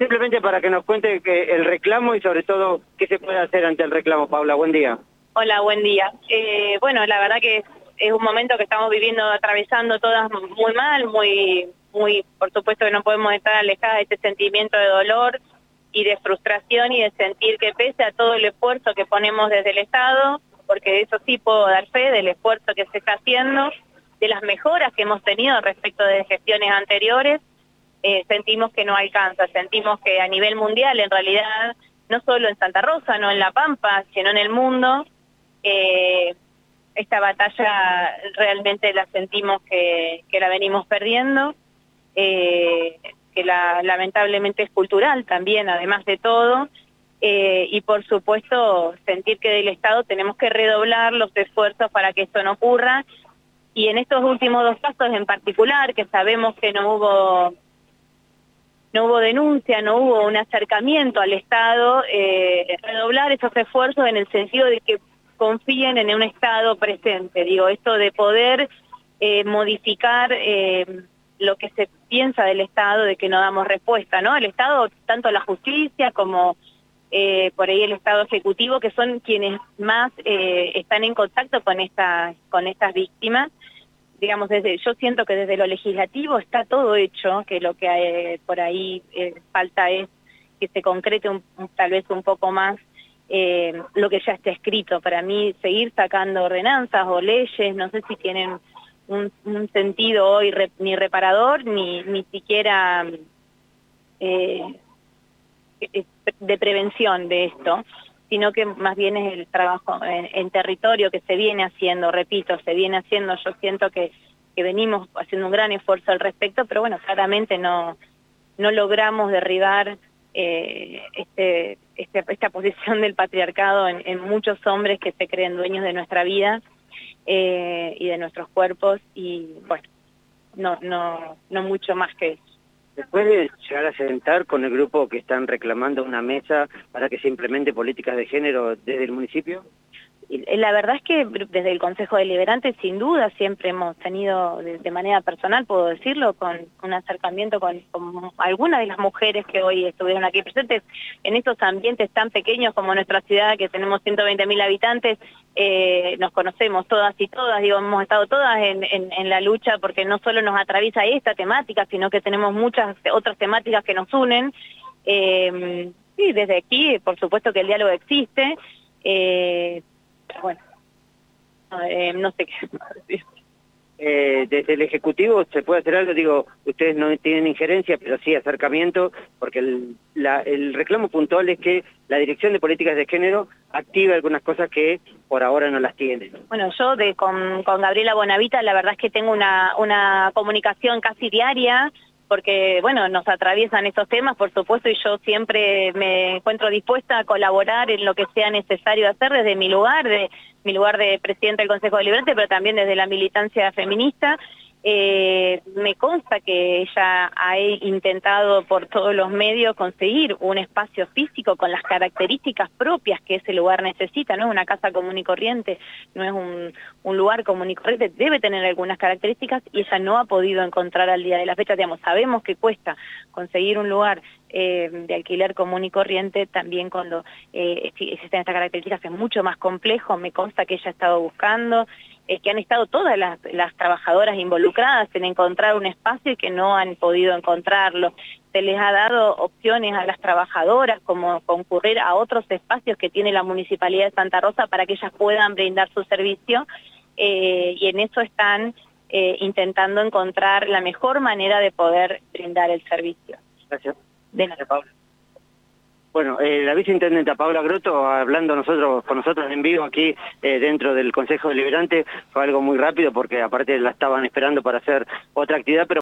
Simplemente para que nos cuente que el reclamo y sobre todo qué se puede hacer ante el reclamo. Paula, buen día. Hola, buen día. Eh, bueno, la verdad que es un momento que estamos viviendo, atravesando todas muy mal, muy, muy, por supuesto que no podemos estar alejadas de este sentimiento de dolor y de frustración y de sentir que pese a todo el esfuerzo que ponemos desde el Estado, porque eso sí puedo dar fe del esfuerzo que se está haciendo, de las mejoras que hemos tenido respecto de gestiones anteriores, eh, sentimos que no alcanza, sentimos que a nivel mundial en realidad, no solo en Santa Rosa, no en La Pampa, sino en el mundo, eh, esta batalla realmente la sentimos que, la venimos perdiendo, eh, que la, lamentablemente es cultural también, además de todo, y por supuesto sentir que del Estado tenemos que redoblar los esfuerzos para que esto no ocurra, y en estos últimos dos casos en particular, que sabemos que no hubo no hubo denuncia, no hubo un acercamiento al Estado, eh, redoblar esos esfuerzos en el sentido de que confíen en un Estado presente, digo, esto de poder eh, modificar eh, lo que se piensa del Estado, de que no damos respuesta, ¿no? El Estado, tanto la justicia como por ahí el Estado Ejecutivo, que son quienes más están en contacto con, con estas víctimas, digamos, desde, yo siento que desde lo legislativo está todo hecho, que lo que eh, por ahí eh, falta es que se concrete tal vez un poco más eh, lo que ya está escrito. Para mí, seguir sacando ordenanzas o leyes, no sé si tienen un, sentido hoy ni reparador, ni, ni siquiera de prevención de esto sino que más bien es el trabajo en, territorio que se viene haciendo, repito, se viene haciendo, yo siento que, venimos haciendo un gran esfuerzo al respecto, pero bueno, claramente no, no logramos derribar eh, este, este, esta posición del patriarcado en, muchos hombres que se creen dueños de nuestra vida eh, y de nuestros cuerpos. Y bueno, no, no, no mucho más que eso. ¿Se puede llegar a sentar con el grupo que están reclamando una mesa para que se implemente políticas de género desde el municipio? La verdad es que desde el Consejo Deliberante, sin duda, siempre hemos tenido, de, manera personal, puedo decirlo, con un acercamiento con, algunas de las mujeres que hoy estuvieron aquí presentes en estos ambientes tan pequeños como nuestra ciudad, que tenemos 120.000 habitantes, eh, nos conocemos todas y todas, digo, hemos estado todas en, la lucha porque no solo nos atraviesa esta temática, sino que tenemos muchas otras temáticas que nos unen. Eh, sí, desde aquí, por supuesto que el diálogo existe, eh, bueno, eh, no sé qué decir. Eh, desde el Ejecutivo se puede hacer algo, digo, ustedes no tienen injerencia, pero sí acercamiento, porque el, el reclamo puntual es que la Dirección de Políticas de Género active algunas cosas que por ahora no las tiene. Bueno, yo de, con, con Gabriela Bonavita la verdad es que tengo una, una comunicación casi diaria, porque, bueno, nos atraviesan estos temas, por supuesto, y yo siempre me encuentro dispuesta a colaborar en lo que sea necesario hacer desde mi lugar, de mi lugar de presidente del Consejo Deliberante, pero también desde la militancia feminista, eh, me consta que ella ha intentado por todos los medios conseguir un espacio físico con las características propias que ese lugar necesita, no es una casa común y corriente, no es un, un lugar común y corriente, debe tener algunas características y ella no ha podido encontrar al día de la fecha, digamos, sabemos que cuesta conseguir un lugar eh, de alquiler común y corriente, también cuando eh, existen estas características es mucho más complejo, me consta que ella ha estado buscando, que han estado todas las, trabajadoras involucradas en encontrar un espacio y que no han podido encontrarlo. Se les ha dado opciones a las trabajadoras como concurrir a otros espacios que tiene la Municipalidad de Santa Rosa para que ellas puedan brindar su servicio eh, y en eso están eh, intentando encontrar la mejor manera de poder brindar el servicio. Gracias. De nada. Bueno, eh, la viceintendenta Paula Grotto, hablando nosotros con nosotros en vivo aquí eh, dentro del Consejo Deliberante, fue algo muy rápido porque aparte la estaban esperando para hacer otra actividad, pero